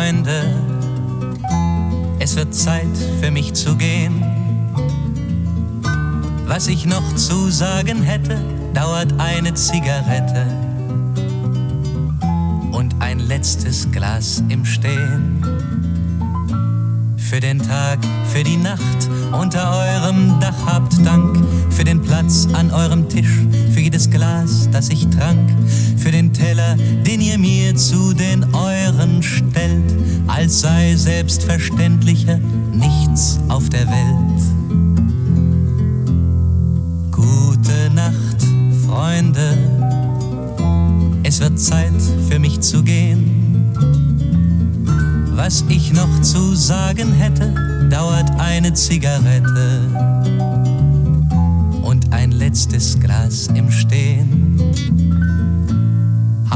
Freunde, es wird Zeit für mich zu gehen. Was ich noch zu sagen hätte, dauert eine Zigarette und ein letztes Glas im Stehen. Für den Tag, für die Nacht unter eurem Dach habt Dank. Für den Platz an eurem Tisch, für jedes Glas, das ich trank. Für den Teller, den ihr mir zu den euren stellt, als sei selbstverständlicher nichts auf der Welt. Gute Nacht, Freunde. Es wird Zeit für mich zu gehen. Was ich noch zu sagen hätte, dauert eine Zigarette und ein letztes Glas im Stehen.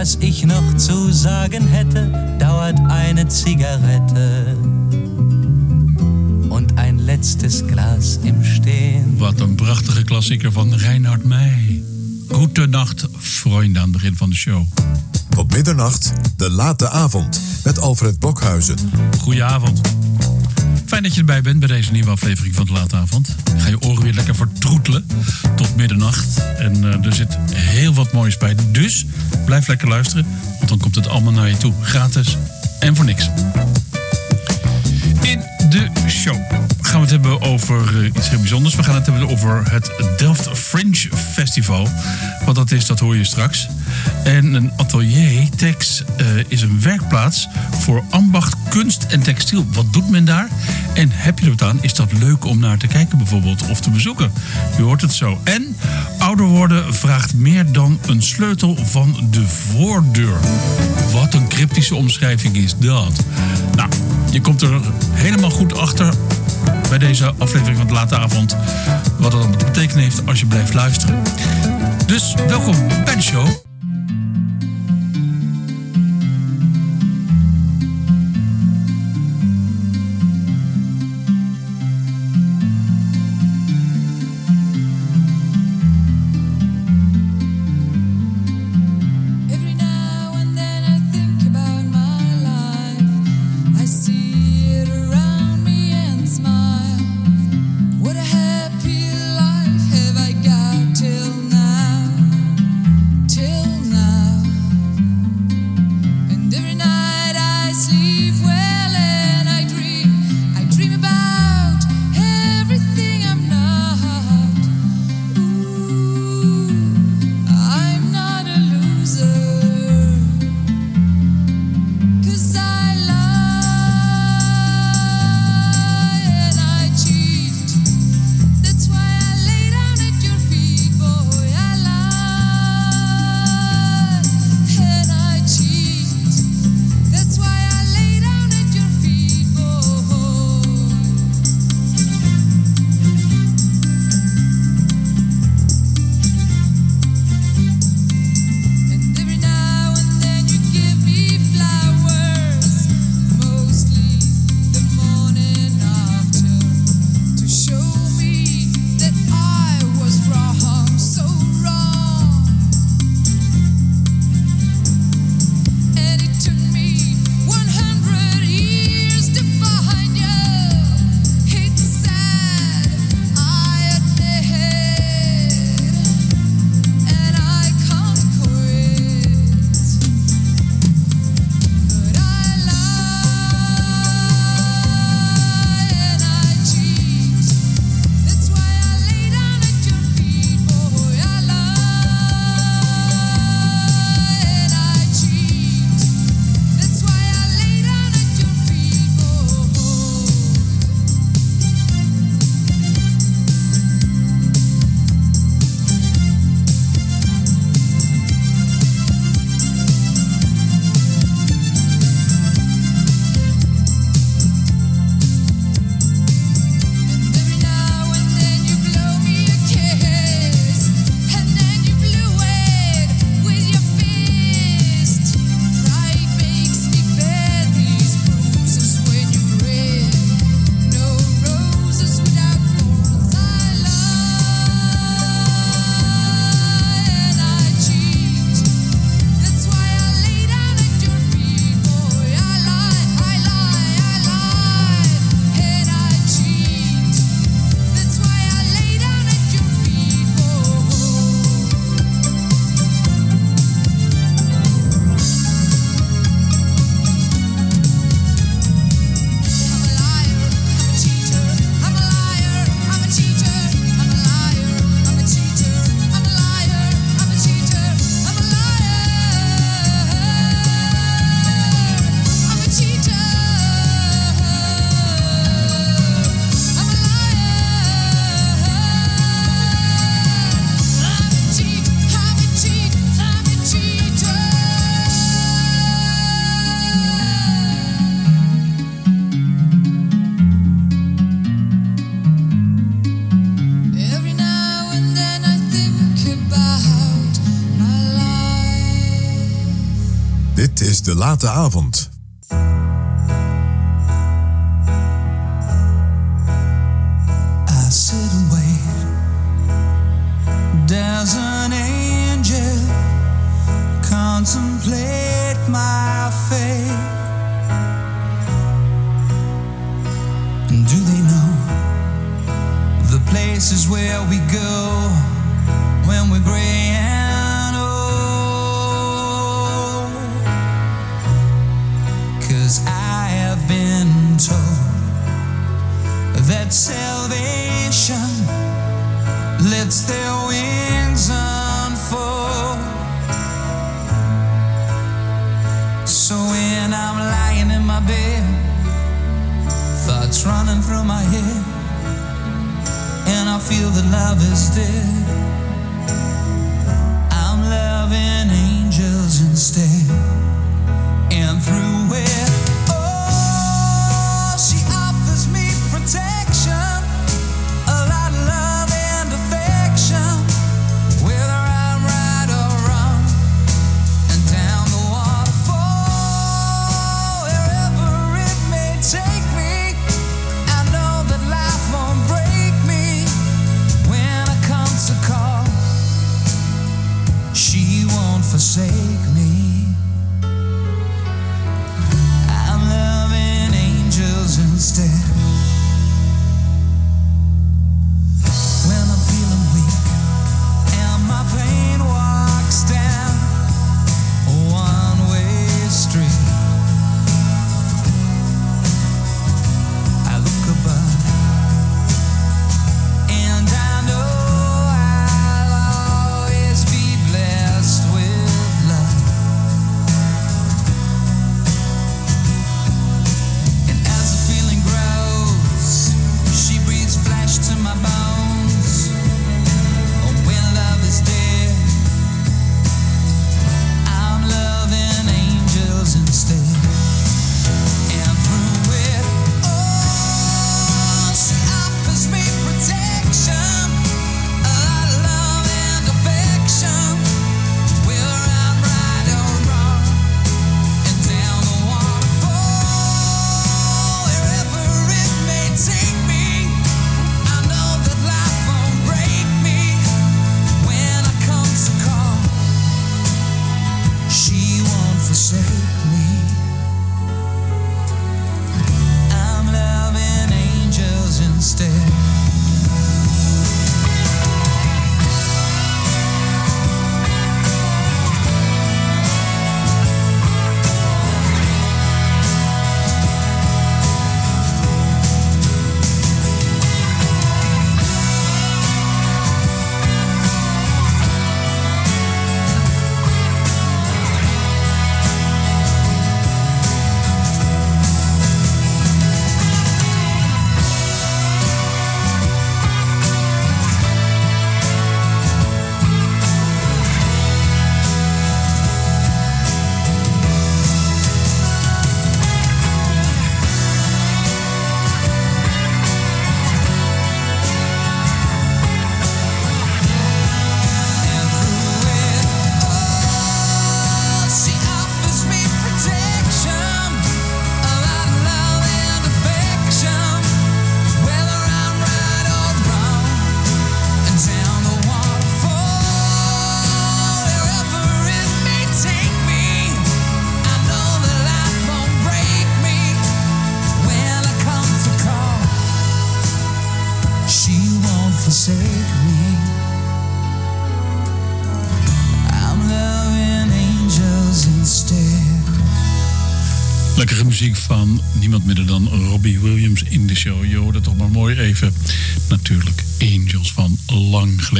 Was ich noch zu sagen hätte, dauert eine Zigarette und ein letztes Glas im Stehen. Wat een prachtige klassieker van Reinhard Meij. Goede nacht, vrienden, aan het begin van de show. Tot middernacht, de late avond, met Alfred Blokhuizen. Goedenavond. Fijn dat je erbij bent bij deze nieuwe aflevering van de Late Avond. ga je oren weer lekker vertroetelen tot middernacht. En uh, er zit heel wat moois bij. Dus blijf lekker luisteren, want dan komt het allemaal naar je toe. Gratis en voor niks. In de show gaan we het hebben over uh, iets heel bijzonders. We gaan het hebben over het Delft Fringe Festival. Wat dat is, dat hoor je straks. En een atelier, Tex, uh, is een werkplaats voor ambacht, kunst en textiel. Wat doet men daar? En heb je er wat aan? Is dat leuk om naar te kijken bijvoorbeeld of te bezoeken? Je hoort het zo. En ouder worden vraagt meer dan een sleutel van de voordeur. Wat een cryptische omschrijving is dat. Nou, je komt er helemaal goed achter bij deze aflevering van de late avond. Wat dat dan te betekenen heeft als je blijft luisteren. Dus welkom bij de show. late avond.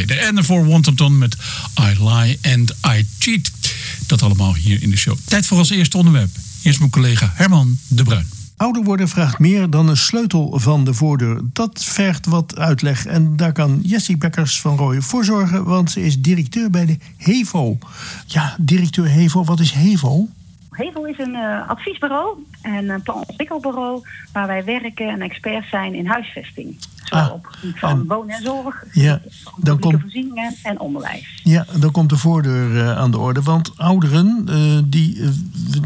geleden. En daarvoor Wanton met I Lie and I Cheat. Dat allemaal hier in de show. Tijd voor als eerste onderwerp. Eerst mijn collega Herman de Bruin. Ouder worden vraagt meer dan een sleutel van de voordeur. Dat vergt wat uitleg. En daar kan Jessie Bekkers van Rooyen voor zorgen, want ze is directeur bij de HEVO. Ja, directeur HEVO, wat is HEVO? Hevel is een uh, adviesbureau en een planontwikkelbureau waar wij werken en experts zijn in huisvesting. Zowel Ah, op het gebied van en- wonen en zorg, Ja, dan komt- voorzieningen en onderwijs. Ja, dan komt de voordeur eh, aan de orde. Want ouderen eh, die, eh,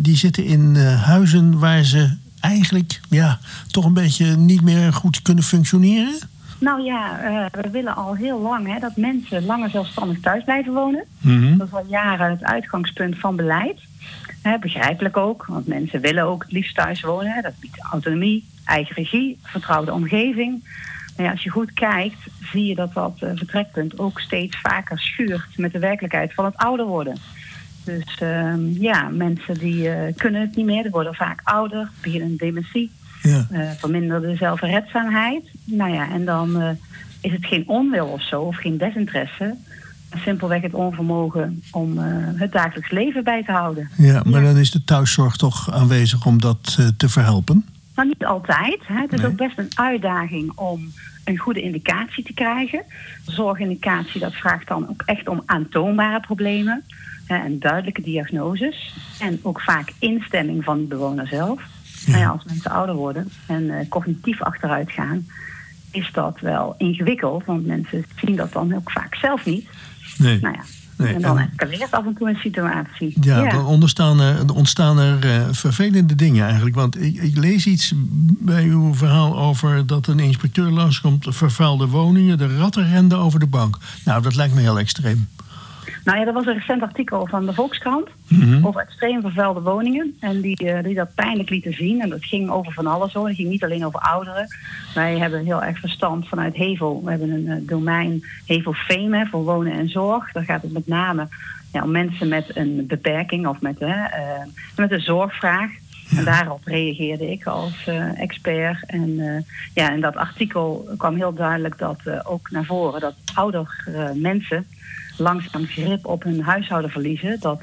die zitten in eh, huizen waar ze eigenlijk ja, toch een beetje niet meer goed kunnen functioneren. Nou ja, eh, we willen al heel lang hè, dat mensen langer zelfstandig thuis blijven wonen. Mhm. Dat is al jaren het uitgangspunt van beleid. Hè, begrijpelijk ook, want mensen willen ook het liefst thuis wonen. Hè. Dat biedt autonomie, eigen regie, vertrouwde omgeving. Maar ja, als je goed kijkt, zie je dat dat eh, vertrekpunt ook steeds vaker schuurt met de werkelijkheid van het ouder worden. Dus ehm, ja, mensen die eh, kunnen het niet meer, die worden vaak ouder, beginnen dementie Ja. eh verminderde zelfredzaamheid. Nou ja, en dan is het geen onwil of zo, of geen desinteresse. Simpelweg het onvermogen om eh, het dagelijks leven bij te houden. Ja, maar Ja. dan is de thuiszorg toch aanwezig om dat eh, te verhelpen. Maar niet altijd. Hè. Het is Nee. ook best een uitdaging om een goede indicatie te krijgen. Zorgindicatie, dat vraagt dan ook echt om aantoonbare problemen. hè, en duidelijke diagnoses. En ook vaak instemming van die bewoner zelf. Nou ja, als mensen ouder worden en eh, cognitief achteruit gaan, is dat wel ingewikkeld. Want mensen zien dat dan ook vaak zelf niet. Nee. Nou ja, Nee, en dan en- escaleert af en toe een situatie. Ja, dan ontstaan er, ontstaan er eh, vervelende dingen eigenlijk. Want ik, ik lees iets bij uw verhaal over dat een inspecteur langskomt, vervuilde woningen, de ratten renden over de bank. Nou, dat lijkt me heel extreem. Nou ja, er was een recent artikel van de Volkskrant Mhm. over extreem vervuilde woningen. En die, eh, die dat pijnlijk lieten zien. En dat ging over van alles hoor. Het ging niet alleen over ouderen. Wij hebben heel erg verstand vanuit Hevel. We hebben een eh, domein Hevel Fame hè, voor wonen en zorg. Daar gaat het met name ja, om mensen met een beperking of met, eh, met een zorgvraag. En daarop reageerde ik als expert. En ja, in dat artikel kwam heel duidelijk dat ook naar voren dat oudere mensen langzaam grip op hun huishouden verliezen. Dat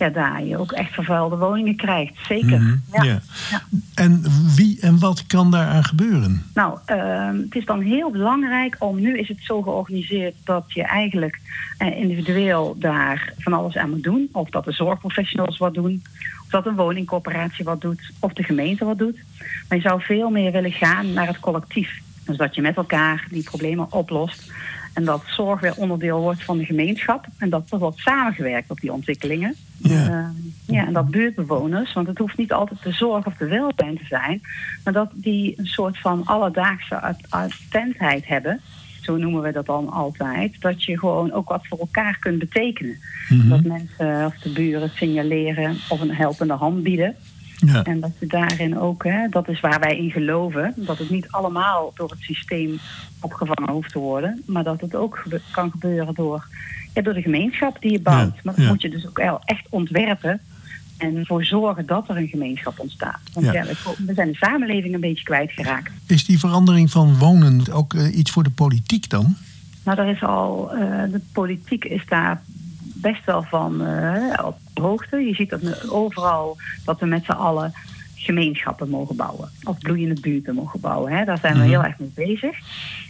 ja, daar je ook echt vervuilde woningen krijgt. Zeker. Mhm, ja. ja. Ja. En wie en wat kan daaraan gebeuren? Nou, ehm, het is dan heel belangrijk om, nu is het zo georganiseerd dat je eigenlijk eh, individueel daar van alles aan moet doen. Of dat de zorgprofessionals wat doen, of dat een woningcorporatie wat doet, of de gemeente wat doet. Maar je zou veel meer willen gaan naar het collectief. Dus dat je met elkaar die problemen oplost. En dat zorg weer onderdeel wordt van de gemeenschap. En dat er wordt samengewerkt op die ontwikkelingen. Ja. Ehm, ja, en dat buurtbewoners, want het hoeft niet altijd de zorg of de welzijn te zijn, maar dat die een soort van alledaagse at- attentheid hebben. Zo noemen we dat dan altijd. Dat je gewoon ook wat voor elkaar kunt betekenen. Mhm. Dat mensen of de buren signaleren of een helpende hand bieden. Ja. En dat je daarin ook, hè, dat is waar wij in geloven, dat het niet allemaal door het systeem opgevangen hoeft te worden, maar dat het ook gebe- kan gebeuren door, ja, door de gemeenschap die je bouwt. Ja, Maar dat moet je dus ook wel echt ontwerpen en ervoor zorgen dat er een gemeenschap ontstaat. Want Ja. we, we zijn de samenleving een beetje kwijtgeraakt. Is die verandering van wonen ook eh, iets voor de politiek dan? Nou, daar is al, eh, de politiek is daar best wel van eh, op hoogte. Je ziet dat overal dat we met z'n allen gemeenschappen mogen bouwen. Of bloeiende buurten mogen bouwen. Hè. Daar zijn we Mhm. heel erg mee bezig.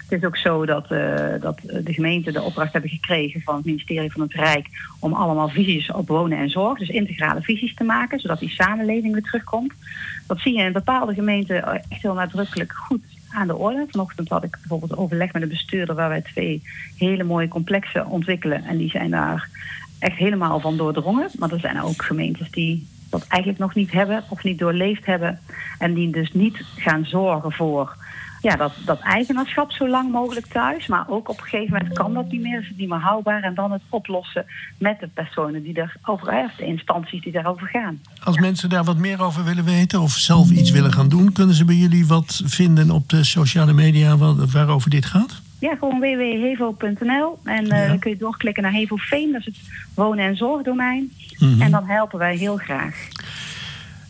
Het is ook zo dat, eh, dat de gemeenten de opdracht hebben gekregen van het ministerie van het Rijk om allemaal visies op wonen en zorg, dus integrale visies te maken, zodat die samenleving weer terugkomt. Dat zie je in bepaalde gemeenten echt heel nadrukkelijk goed aan de orde. Vanochtend had ik bijvoorbeeld overleg met een bestuurder waar wij twee hele mooie complexen ontwikkelen. En die zijn daar echt helemaal van doordrongen. Maar er zijn ook gemeentes die dat eigenlijk nog niet hebben of niet doorleefd hebben. En die dus niet gaan zorgen voor ja, dat, dat eigenaarschap zo lang mogelijk thuis. Maar ook op een gegeven moment kan dat niet meer, is het niet meer houdbaar. En dan het oplossen met de personen die daarover, of de instanties die daarover gaan. Als mensen daar wat meer over willen weten of zelf iets willen gaan doen, kunnen ze bij jullie wat vinden op de sociale media waarover dit gaat? Ja, gewoon www.hevo.nl. En eh, Ja. dan kun je doorklikken naar Hevo Fame, dat is het wonen- en zorgdomein. Mhm. En dan helpen wij heel graag.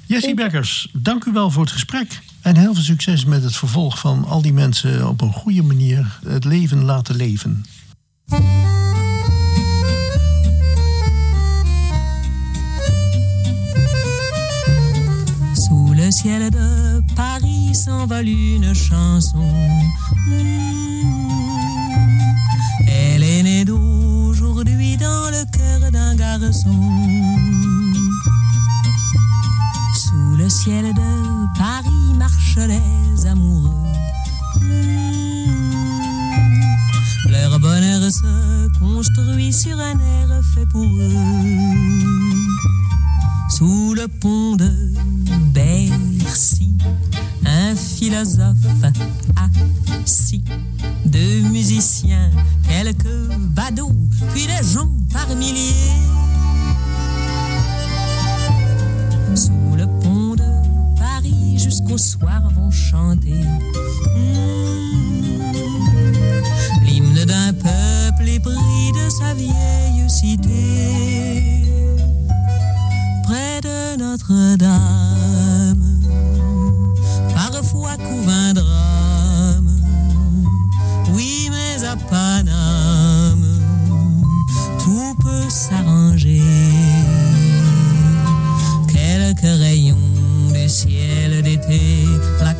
Jessie Bekkers, dank u wel voor het gesprek. En heel veel succes met het vervolg van al die mensen op een goede manier het leven laten leven. Sous le ciel de Paris s'envole une chanson. dans le cœur d'un garçon. Sous le ciel de Paris marchent les amoureux. Leur bonheur se construit sur un air fait pour eux. Sous le pont de Bercy un philosophe assis, deux musiciens, quelques badauds, puis des gens par milliers. Sous le pont de Paris, jusqu'au soir vont chanter hmm, l'hymne d'un peuple épris de sa vieille cité. Près de Notre-Dame, parfois couvre un drame. Oui, mais à Paname, tout peut s'arranger. Quelques rayons du ciel d'été, l'accordéon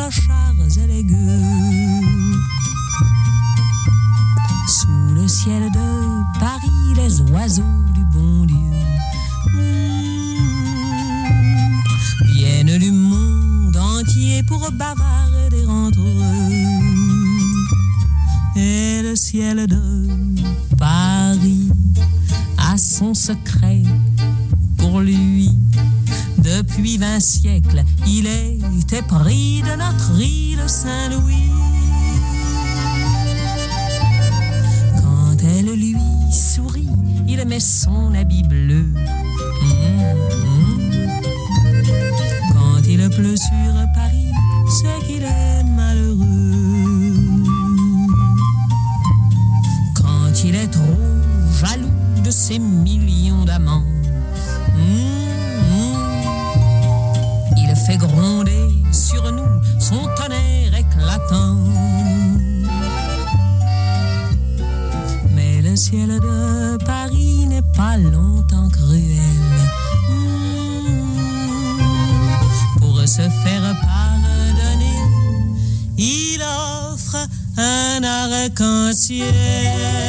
clochards et. Sous le ciel de Paris, les oiseaux du bon Dieu hmm, viennent du monde entier pour bavarder entre eux. Et le ciel de Paris a son secret. Depuis vingt siècles, il était pris de notre île Saint-Louis. Quand elle lui sourit, il met son habit bleu. Mhm. Quand il pleut sur Paris, c'est qu'il est malheureux. Quand il est trop jaloux de ses millions arc-en-ciel.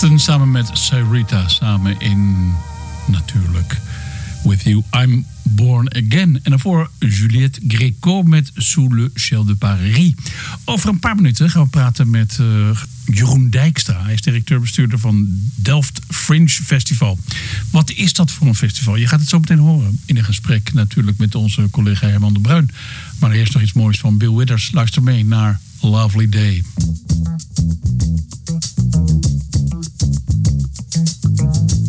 Samen met Sarita. Samen in, natuurlijk, With You I'm Born Again. En daarvoor Juliette Gréco met Sous le Ciel de Paris. Over een paar minuten gaan we praten met eh, Jeroen Dijkstra. Hij is directeur-bestuurder van Delft Fringe Festival. Wat is dat voor een festival? Je gaat het zo meteen horen in een gesprek natuurlijk met onze collega Herman de Bruin. Maar eerst nog iets moois van Bill Withers. Luister mee naar Lovely Day. Thank you.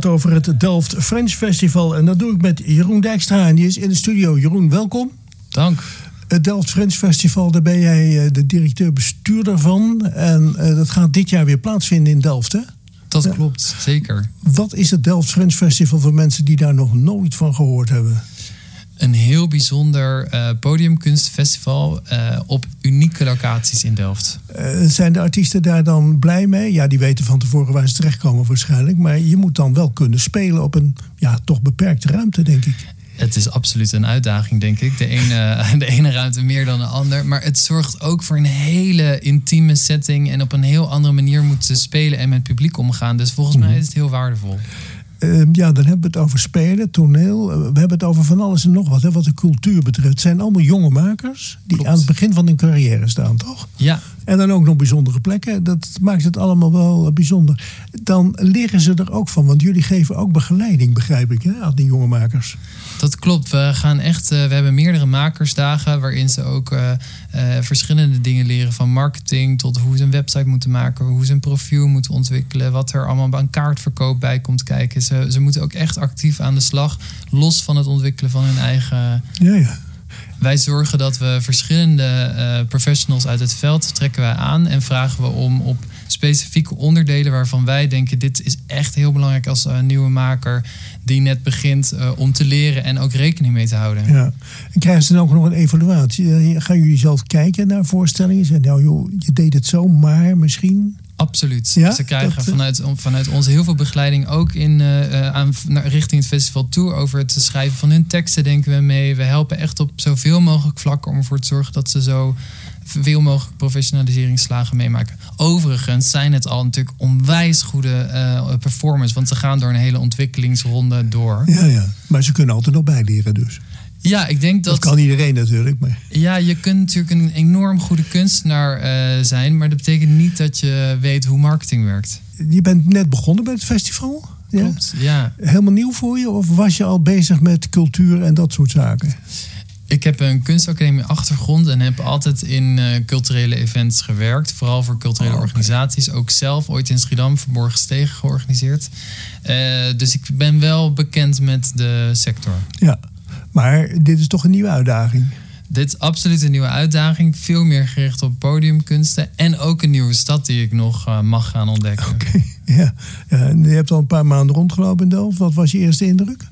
Praten over het Delft French Festival. En dat doe ik met Jeroen Dijkstra. En die is in de studio. Jeroen, welkom. Dank. Het Delft French Festival, daar ben jij eh, de directeur-bestuurder van. En eh, dat gaat dit jaar weer plaatsvinden in Delft, hè? Dat klopt, zeker. Wat is het Delft French Festival voor mensen die daar nog nooit van gehoord hebben? Een heel bijzonder eh, podiumkunstfestival eh, op unieke locaties in Delft. Eh, zijn de artiesten daar dan blij mee? Ja, die weten van tevoren waar ze terechtkomen waarschijnlijk. Maar je moet dan wel kunnen spelen op een ja, toch beperkte ruimte, denk ik. Het is absoluut een uitdaging, denk ik. De ene, de ene ruimte meer dan de ander. Maar het zorgt ook voor een hele intieme setting. En op een heel andere manier moeten spelen en met het publiek omgaan. Dus volgens mij is het heel waardevol. Eh, ja, dan hebben we het over spelen, toneel. Eh, we hebben het over van alles en nog wat, hè, wat de cultuur betreft. Het zijn allemaal jonge makers die Klopt. aan het begin van hun carrière staan, toch? Ja, En dan ook nog bijzondere plekken. Dat maakt het allemaal wel eh, bijzonder. Dan leren ze er ook van, want jullie geven ook begeleiding, begrijp ik, hè, aan die jonge makers. Dat klopt. We gaan echt. eh, we hebben meerdere makersdagen waarin ze ook eh, verschillende dingen leren. Van marketing tot hoe ze een website moeten maken, hoe ze een profiel moeten ontwikkelen, wat er allemaal aan kaartverkoop bij komt kijken. Ze, ze moeten ook echt actief aan de slag, los van het ontwikkelen van hun eigen. Ja, ja. Wij zorgen dat we verschillende eh, professionals uit het veld trekken wij aan en vragen we om op specifieke onderdelen waarvan wij denken dit is echt heel belangrijk als eh, nieuwe maker die net begint eh, om te leren en ook rekening mee te houden. Ja. En krijgen ze dan ook nog een evaluatie? Gaan jullie zelf kijken naar voorstellingen? Zeggen, nou joh, je deed het zo, maar misschien... Absoluut. Ja, Ze krijgen dat, eh, vanuit, vanuit ons heel veel begeleiding ook in, eh, eh, aan, naar, richting het festival toe. Over het schrijven van hun teksten denken we mee. We helpen echt op zoveel mogelijk vlakken om ervoor te zorgen dat ze zo veel mogelijk professionaliseringsslagen meemaken. Overigens zijn het al natuurlijk onwijs goede eh performers, want ze gaan door een hele ontwikkelingsronde door. Ja, ja. Maar ze kunnen altijd nog bijleren dus. Ja, ik denk Dat, dat. kan iedereen natuurlijk. Maar... Ja, je kunt natuurlijk een enorm goede kunstenaar eh, zijn, maar dat betekent niet dat je weet hoe marketing werkt. Je bent net begonnen bij het festival. Ja? Klopt, ja. Helemaal nieuw voor je? Of was je al bezig met cultuur en dat soort zaken? Ik heb een kunstacademie achtergrond en heb altijd in eh, culturele events gewerkt. Vooral voor culturele Oh, organisaties. Ook zelf ooit in Schiedam Verborgen Stegen georganiseerd. Eh, dus ik ben wel bekend met de sector. Ja. Maar dit is toch een nieuwe uitdaging. Dit is absoluut een nieuwe uitdaging. Veel meer gericht op podiumkunsten. En ook een nieuwe stad die ik nog eh, mag gaan ontdekken. Ja. ja. en Je hebt al een paar maanden rondgelopen in Delft. Wat was je eerste indruk?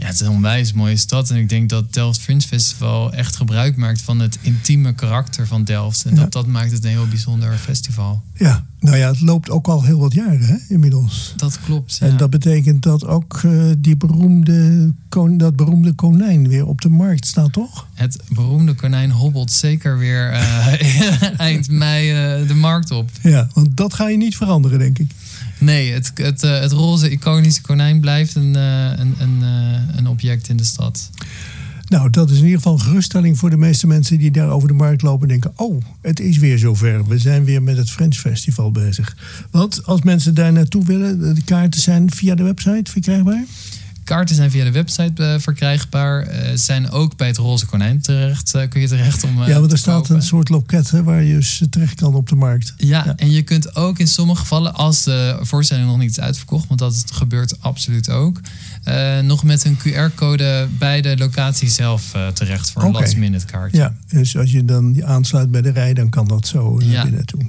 Ja, het is een onwijs mooie stad. En ik denk dat Delft Fringe Festival echt gebruik maakt van het intieme karakter van Delft. En Ja. dat, dat maakt het een heel bijzonder festival. Ja. Nou ja, het loopt ook al heel wat jaren hè, inmiddels. Dat klopt. Ja. En dat betekent dat ook eh, die beroemde, kon- dat beroemde konijn weer op de markt staat, toch? Het beroemde konijn hobbelt zeker weer eh, eind mei eh, de markt op. Ja, want dat ga je niet veranderen, denk ik. Nee, het, het, eh, het roze iconische konijn blijft een, eh, een, een, eh, een object in de stad. Nou, dat is in ieder geval geruststelling voor de meeste mensen die daar over de markt lopen en denken: Oh, het is weer zover. We zijn weer met het French Festival bezig. Want als mensen daar naartoe willen, de kaarten zijn via de website verkrijgbaar. Kaarten zijn via de website eh, verkrijgbaar. Eh, zijn ook bij het Roze Konijn terecht. eh, kun je terecht om. ja, want er staat kopen. een soort loket hè, waar je dus terecht kan op de markt. Ja, en je kunt ook in sommige gevallen, als de voorstelling nog niet is uitverkocht, want dat gebeurt absoluut ook, nog met een QR-code bij de locatie zelf terecht voor een last minute kaartje. Ja, dus als je dan je aansluit bij de rij, dan kan dat zo naar Ja. binnen toe.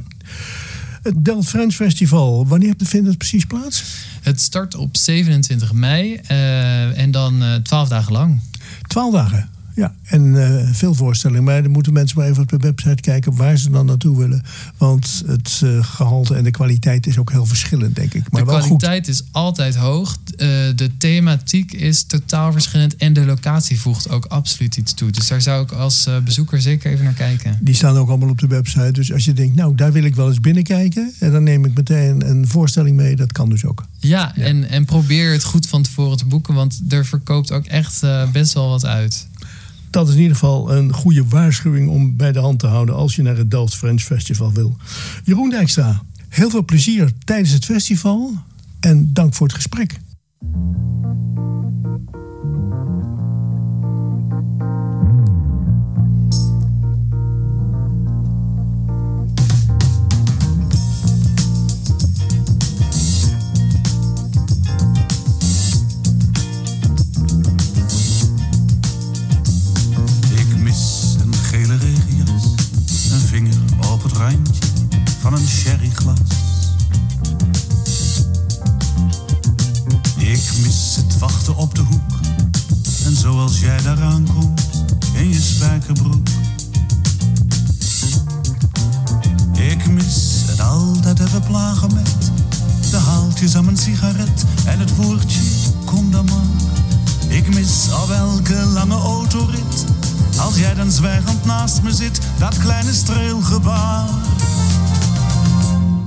Het Delft French Festival, wanneer vindt het precies plaats? Het start op 27 mei eh, en dan eh 12 dagen lang. Twaalf dagen. Ja, en eh, veel voorstellingen. Maar dan moeten mensen maar even op de website kijken waar ze dan naartoe willen. Want het eh, gehalte en de kwaliteit is ook heel verschillend, denk ik. Maar de wel goed. kwaliteit is altijd hoog. Eh, de thematiek is totaal verschillend en de locatie voegt ook absoluut iets toe. Dus daar zou ik als bezoeker zeker even naar kijken. Die staan ook allemaal op de website. Dus als je denkt, nou, daar wil ik wel eens binnenkijken. En dan neem ik meteen een voorstelling mee. Dat kan dus ook. Ja, En, en probeer het goed van tevoren te boeken, want er verkoopt ook echt best wel wat uit. Dat is in ieder geval een goede waarschuwing om bij de hand te houden als je naar het Delft French Festival wil. Jeroen Dijkstra, heel veel plezier tijdens het festival en dank voor het gesprek. Op de hoek en zoals jij daaraan komt, in je spijkerbroek. Ik mis het altijd even plagen met de haaltjes aan mijn sigaret en het woordje kom dan maar. Ik mis al welke lange autorit, als jij dan zwijgend naast me zit, dat kleine streelgebaar.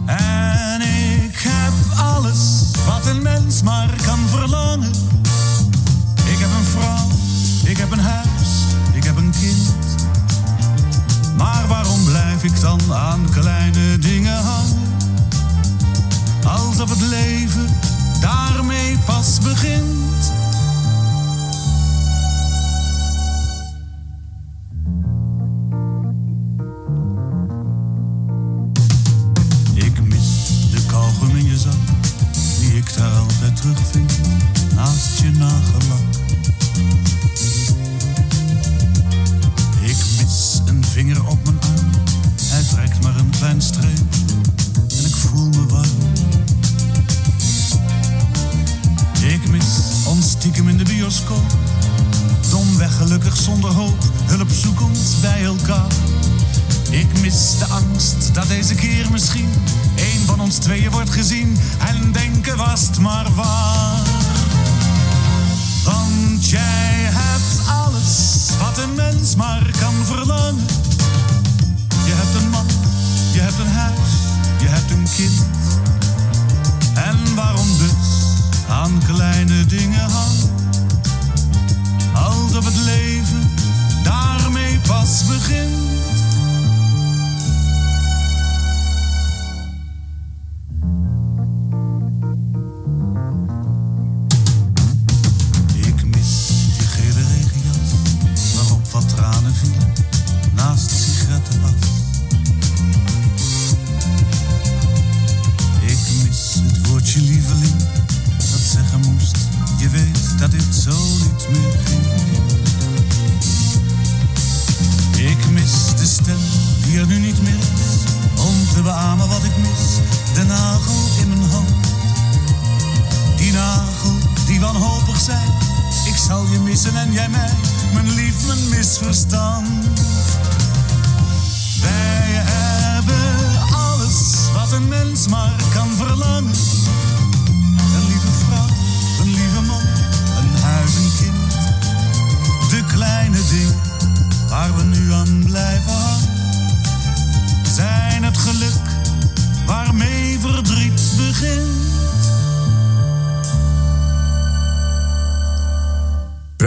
En ik heb alles wat een mens maar kan verlangen. Heb een vrouw, ik heb een huis, ik heb een kind. Maar waarom blijf ik dan aan kleine dingen hangen? Alsof het leven daarmee pas begint. Bioscoop, domweg gelukkig zonder hoop, hulp zoekend bij elkaar. Ik mis de angst dat deze keer misschien een van ons tweeën wordt gezien en denken was het maar waar. Want jij hebt alles wat een mens maar kan verlangen. Je hebt een man, je hebt een huis, je hebt een kind. En waarom dus aan kleine dingen hangen? Alsof het leven daarmee pas begint.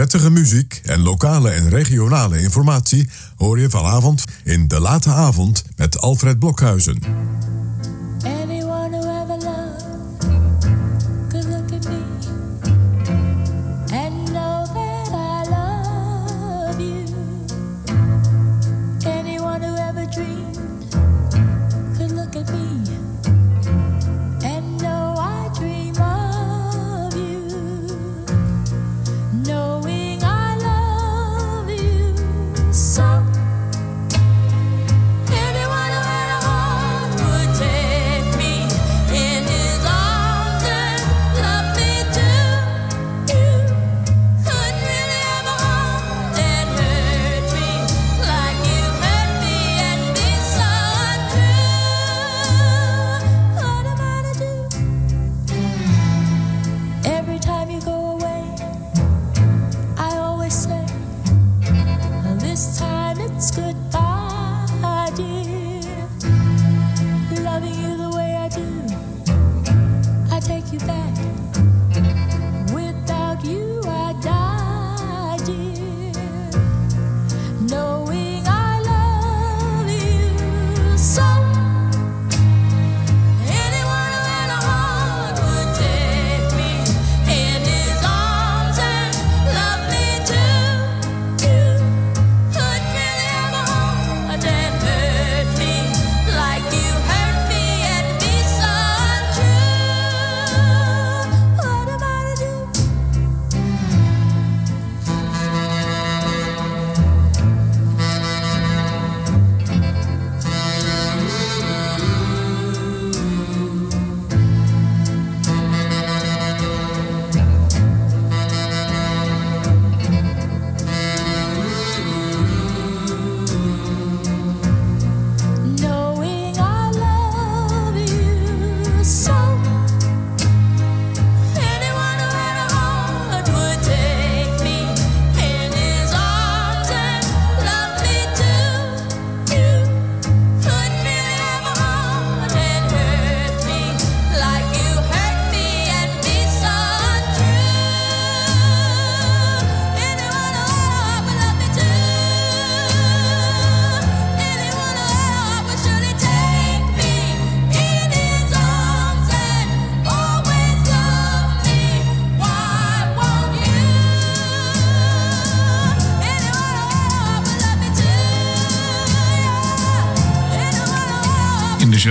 Prettige muziek en lokale en regionale informatie hoor je vanavond in De Late Avond met Alfred Blokhuizen.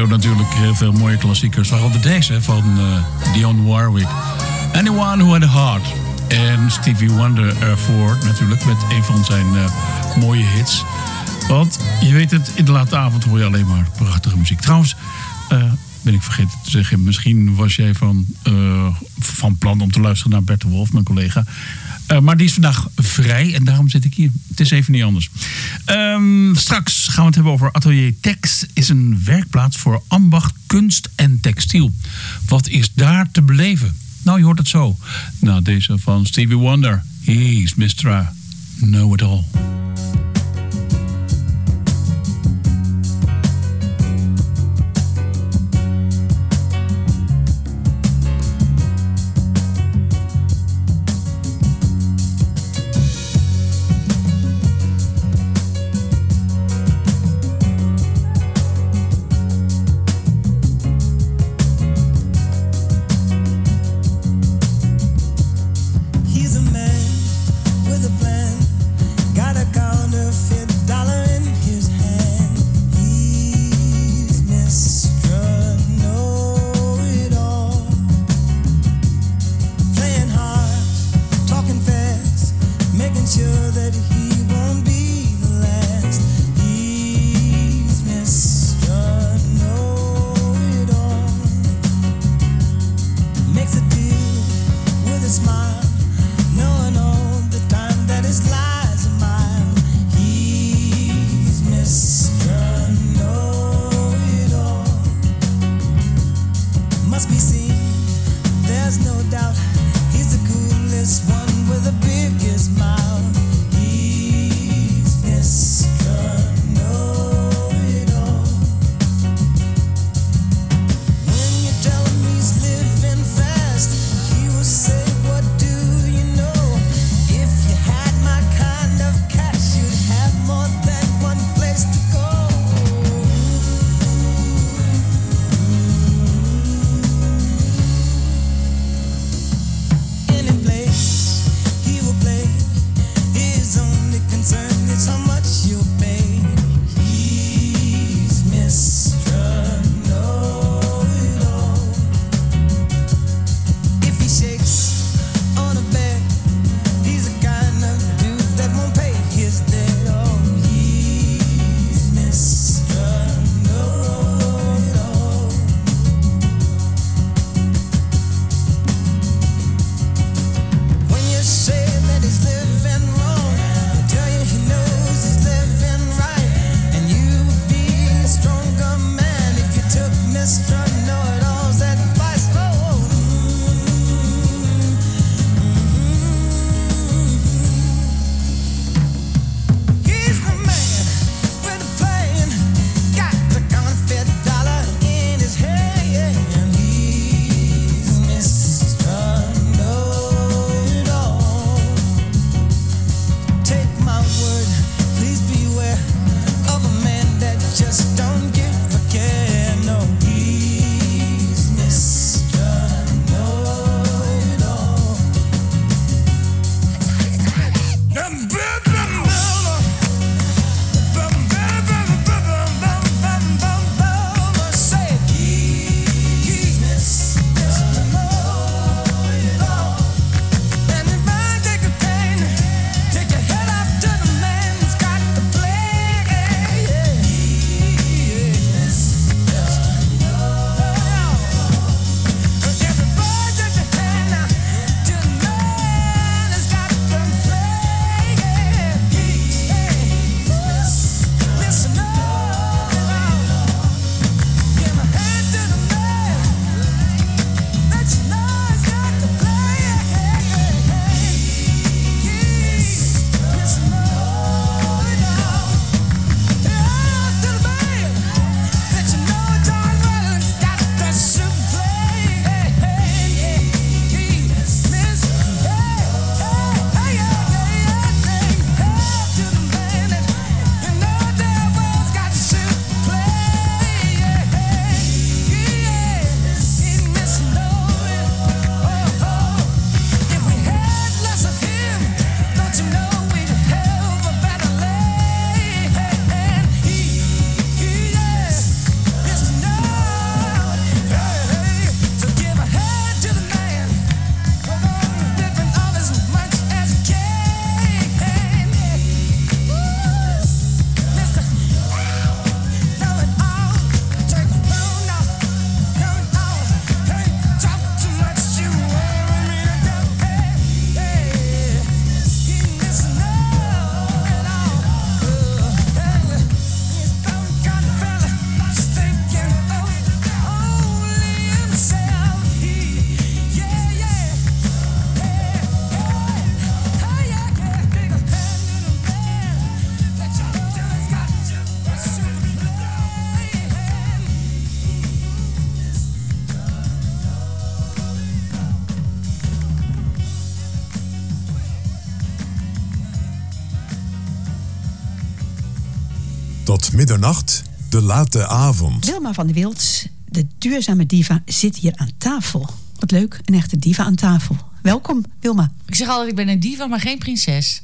Natuurlijk heel veel mooie klassiekers. Waaronder deze van uh, Dionne Warwick. Anyone Who Had A Heart. En Stevie Wonder ervoor natuurlijk met een van zijn uh, mooie hits. Want je weet het, in de late avond hoor je alleen maar prachtige muziek. Trouwens, uh, ben ik vergeten te zeggen. Misschien was jij van, van plan om te luisteren naar Bert de Wolf, mijn collega. Maar die is vandaag vrij en daarom zit ik hier. Het is even niet anders. Um, straks gaan we het hebben over Atelier Tex. Is een werkplaats voor ambacht, kunst en textiel. Wat is daar te beleven? Nou, je hoort het zo. Nou, deze van Stevie Wonder. He's Mr. Know middernacht, de late avond. Wilma van der Wild, de duurzame diva, zit hier aan tafel. Wat leuk, een echte diva aan tafel. Welkom, Wilma. Ik zeg altijd, ik ben een diva, maar geen prinses.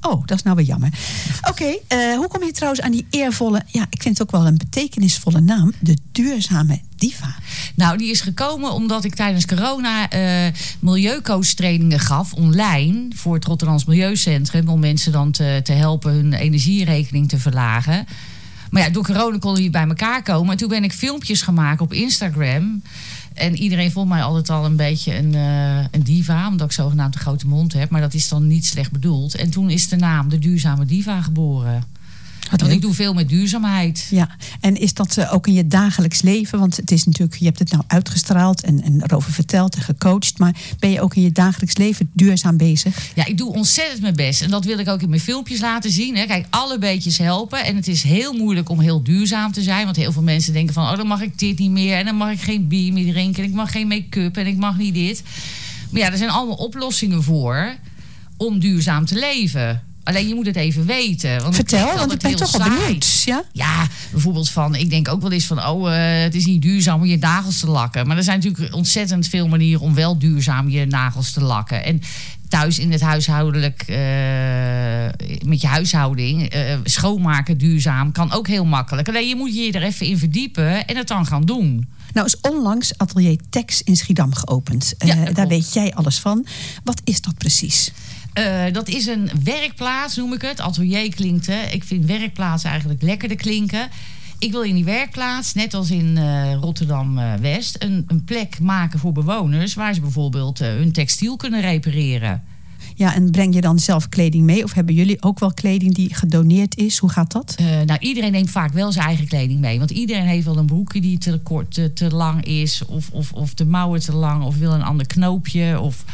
Oh, dat is nou weer jammer. Oké, eh, hoe kom je trouwens aan die eervolle... ja, ik vind het ook wel een betekenisvolle naam... de duurzame diva? Nou, die is gekomen omdat ik tijdens corona eh milieucoach-trainingen gaf online voor het Rotterdams Milieucentrum. Om mensen dan te, te helpen hun energierekening te verlagen. Maar ja, door corona konden die bij elkaar komen. En toen ben ik filmpjes gemaakt op Instagram. En iedereen vond mij altijd al een beetje een, eh, een diva, omdat ik zogenaamd een grote mond heb. Maar dat is dan niet slecht bedoeld. En toen is de naam de Duurzame Diva geboren. Want leuk. ik doe veel met duurzaamheid. Ja, en is dat eh, ook in je dagelijks leven? Want het is natuurlijk, je hebt het nou uitgestraald en, en erover verteld en gecoacht. Maar ben je ook in je dagelijks leven duurzaam bezig? Ja, ik doe ontzettend mijn best. En dat wil ik ook in mijn filmpjes laten zien. Hè. Kijk, alle beetjes helpen. En het is heel moeilijk om heel duurzaam te zijn. Want heel veel mensen denken van... oh, dan mag ik dit niet meer. En dan mag ik geen bier meer drinken. En ik mag geen make-up. En ik mag niet dit. Maar ja, er zijn allemaal oplossingen voor... om duurzaam te leven. Alleen je moet het even weten. Want Vertel, want ik ben toch saai. benieuwd. Ja? Ja, bijvoorbeeld van, ik denk ook wel eens van, oh, eh, het is niet duurzaam om je nagels te lakken. Maar er zijn natuurlijk ontzettend veel manieren om wel duurzaam je nagels te lakken. En thuis in het huishoudelijk, eh, met je huishouding, eh, schoonmaken duurzaam kan ook heel makkelijk. Alleen je moet je er even in verdiepen en het dan gaan doen. Nou is onlangs atelier Tex in Schiedam geopend. Ja, daar weet jij alles van. Wat is dat precies? Eh, dat is een werkplaats, noem ik het. Atelier klinkt, hè. Ik vind werkplaats eigenlijk lekkerder klinken. Ik wil in die werkplaats, net als in eh, Rotterdam-West... Een, een plek maken voor bewoners... waar ze bijvoorbeeld eh, hun textiel kunnen repareren. Ja, en breng je dan zelf kleding mee? Of hebben jullie ook wel kleding die gedoneerd is? Hoe gaat dat? Eh, nou, iedereen neemt vaak wel zijn eigen kleding mee. Want iedereen heeft wel een broekje die te kort, te, te lang is... Of, of, of de mouwen te lang, of wil een ander knoopje... of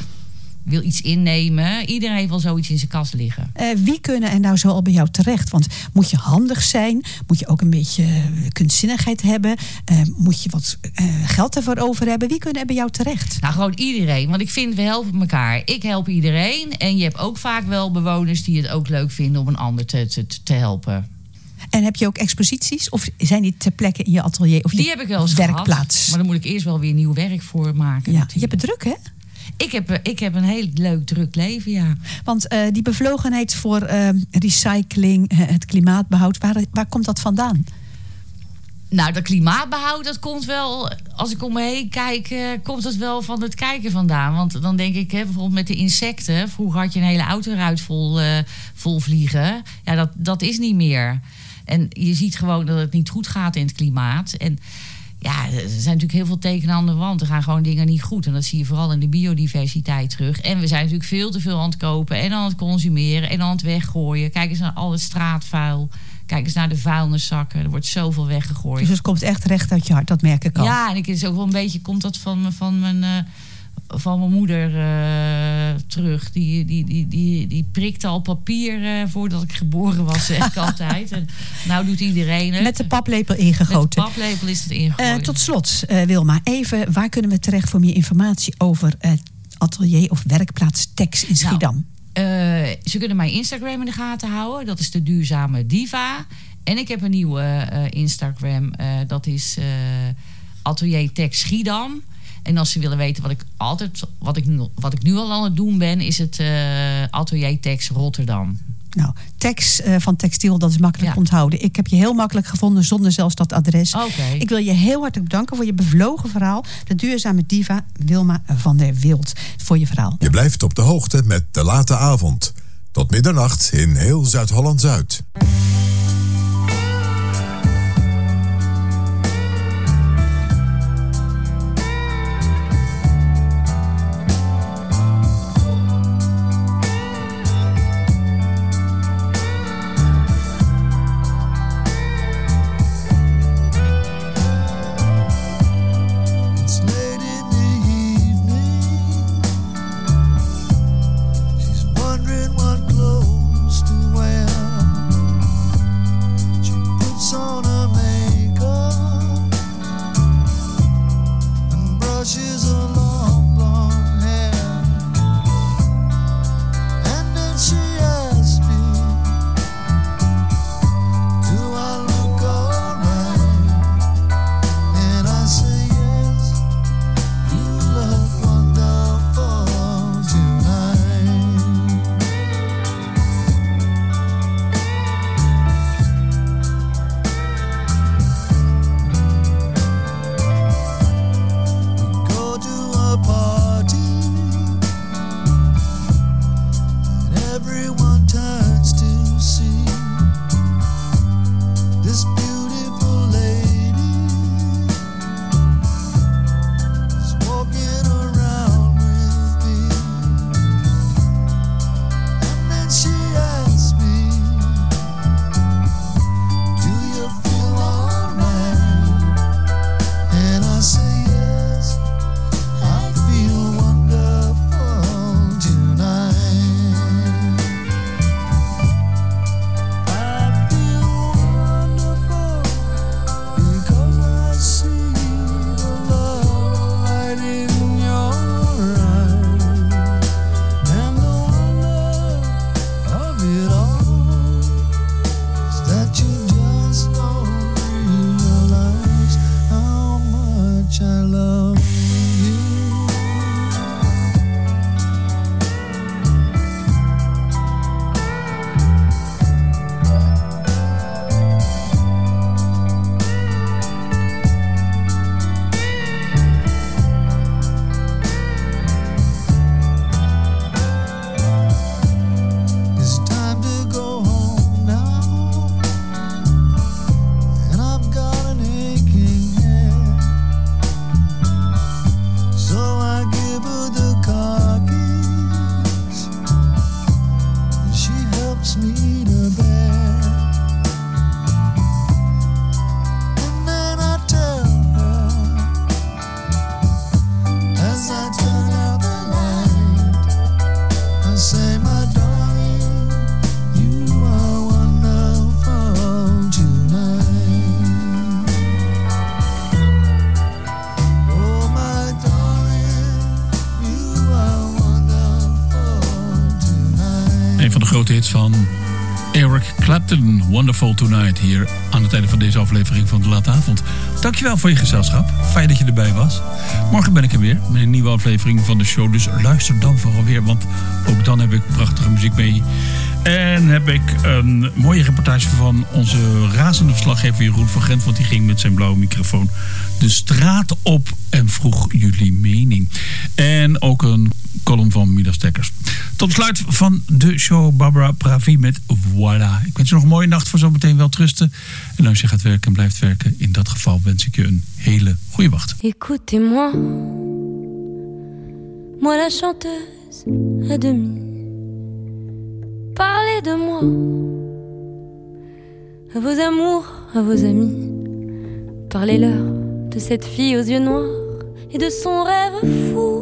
wil iets innemen. Iedereen heeft wel zoiets in zijn kast liggen. Eh, wie kunnen er nou zo al bij jou terecht? Want moet je handig zijn? Moet je ook een beetje eh, kunstzinnigheid hebben? Eh, moet je wat geld ervoor over hebben? Wie kunnen er bij jou terecht? Nou, gewoon iedereen. Want ik vind, we helpen elkaar. Ik help iedereen. En je hebt ook vaak wel bewoners die het ook leuk vinden om een ander te, te, te helpen. En heb je ook exposities? Of zijn die ter plekke in je atelier? Of Die heb ik wel eens werkplaats? gehad. Maar dan moet ik eerst wel weer nieuw werk voor maken. Ja, je hebt het druk, hè? Ik heb, ik heb een heel leuk, druk leven, ja. Want eh, die bevlogenheid voor eh, recycling, eh, het klimaatbehoud, waar, waar komt dat vandaan? Nou, dat klimaatbehoud, dat komt wel... Als ik om me heen kijk, eh, komt dat wel van het kijken vandaan. Want dan denk ik, hè, bijvoorbeeld met de insecten... Vroeger had je een hele autoruit vol, eh, vol vliegen. Ja, dat, dat is niet meer. En je ziet gewoon dat het niet goed gaat in het klimaat. En ja, er zijn natuurlijk heel veel tekenen aan de wand. Er gaan gewoon dingen niet goed. En dat zie je vooral in de biodiversiteit terug. En we zijn natuurlijk veel te veel aan het kopen... en aan het consumeren en aan het weggooien. Kijk eens naar al het straatvuil... Kijk eens naar de vuilniszakken. Er wordt zoveel weggegooid. Dus het komt echt recht uit je hart, dat merk ik al. Ja, en ik is ook wel een beetje, komt dat van, van mijn. eh, van mijn moeder eh, terug. Die, die, die, die, die prikte al papier eh, voordat ik geboren was, zeg ik altijd. En nou doet iedereen het. Met de paplepel ingegoten. Met de paplepel is het ingegooid. Eh, tot slot, Wilma, even, waar kunnen we terecht voor meer informatie over atelier of werkplaats Tex in Schiedam? Eh, ze kunnen mijn Instagram in de gaten houden. Dat is de Duurzame Diva. En ik heb een nieuwe Instagram. dat is Atelier Tech Schiedam. En als ze willen weten wat ik altijd, wat ik nu, wat ik nu al aan het doen ben, is het eh, Atelier Tex Rotterdam. Nou, Tex eh, van textiel, dat is makkelijk onthouden. Ik heb je heel makkelijk gevonden zonder zelfs dat adres. Oké. Ik wil je heel hartelijk bedanken voor je bevlogen verhaal. De duurzame diva Wilma van der Wild voor je verhaal. Je blijft op de hoogte met de late avond. Tot middernacht in heel Zuid-Holland-Zuid. It's hier aan het einde van deze aflevering van De Late Avond. Dankjewel voor je gezelschap. Fijn dat je erbij was. Morgen ben ik er weer met een nieuwe aflevering van de show. Dus luister dan vooral weer, want ook dan heb ik prachtige muziek mee. En heb ik een mooie reportage van onze razende verslaggever Jeroen van Gent. Want die ging met zijn blauwe microfoon de straat op en vroeg jullie mening. En ook een column van Midas Dekkers. Tot besluit van de show Barbara Pravi met Voilà. Ik wens je nog een mooie nacht voor zometeen wel trusten. En als je gaat werken en blijft werken, in dat geval wens ik je een hele goede wacht. Écoutez-moi, moi la chanteuse à demi. Parlez de moi, à vos amours, à vos amis. Parlez-leur de cette fille aux yeux noirs et de son rêve fou.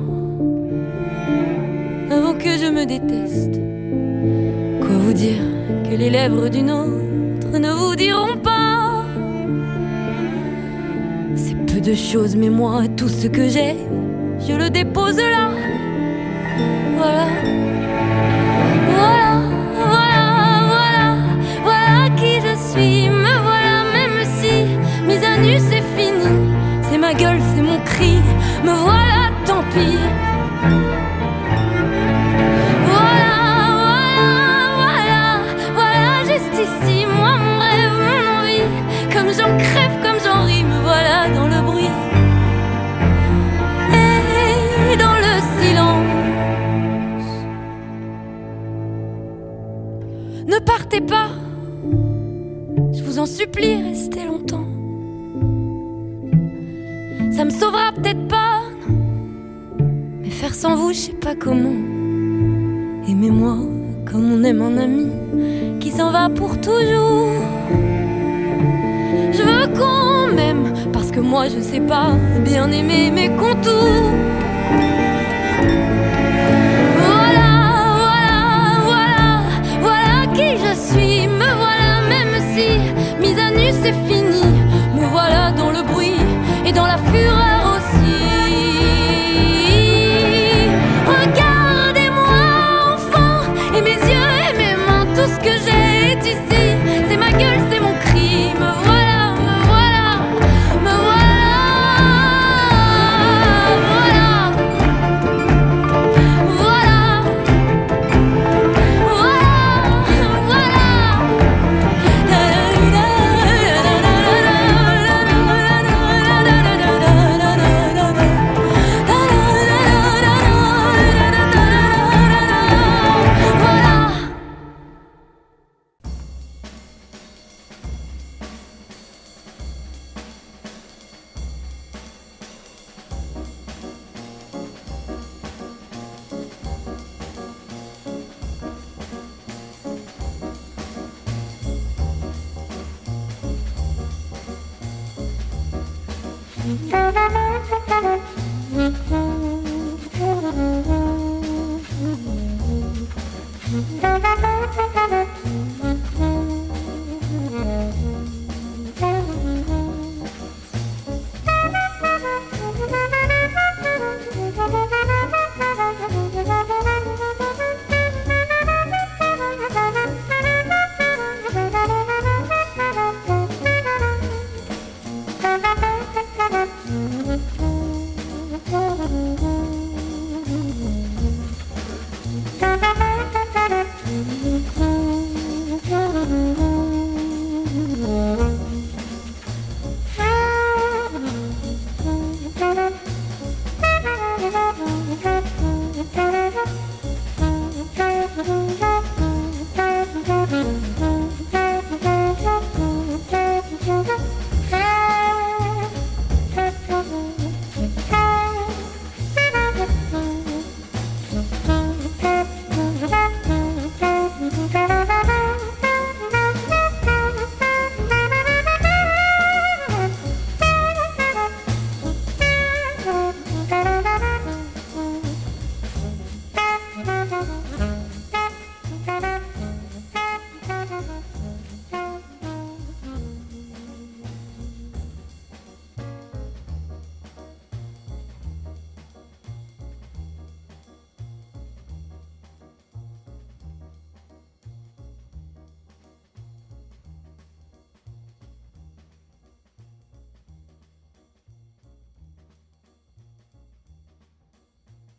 avant que je me déteste. Quoi vous dire que les lèvres d'une autre ne vous diront pas? C'est peu de choses, mais moi, tout ce que j'ai, je le dépose là. Voilà. Voilà, voilà, voilà, voilà qui je suis. Me voilà, même si mise à nu, c'est fini. C'est ma gueule, c'est mon cri. Me voilà, tant pis. Ici, moi, mon rêve, mon envie. Comme j'en crève, comme j'en ris, me voilà dans le bruit. Et dans le silence. Ne partez pas, je vous en supplie, restez longtemps. Ça me sauvera peut-être pas, non. Mais faire sans vous, je sais pas comment. Aimez-moi comme on aime un ami qui s'en va pour toujours. Je veux qu'on m'aime parce que moi je sais pas bien aimer mes contours. Voilà, voilà, voilà, voilà qui je suis. Me voilà même si mise à nu c'est fini. Me voilà dans le bruit et dans la fureur эти Thank you.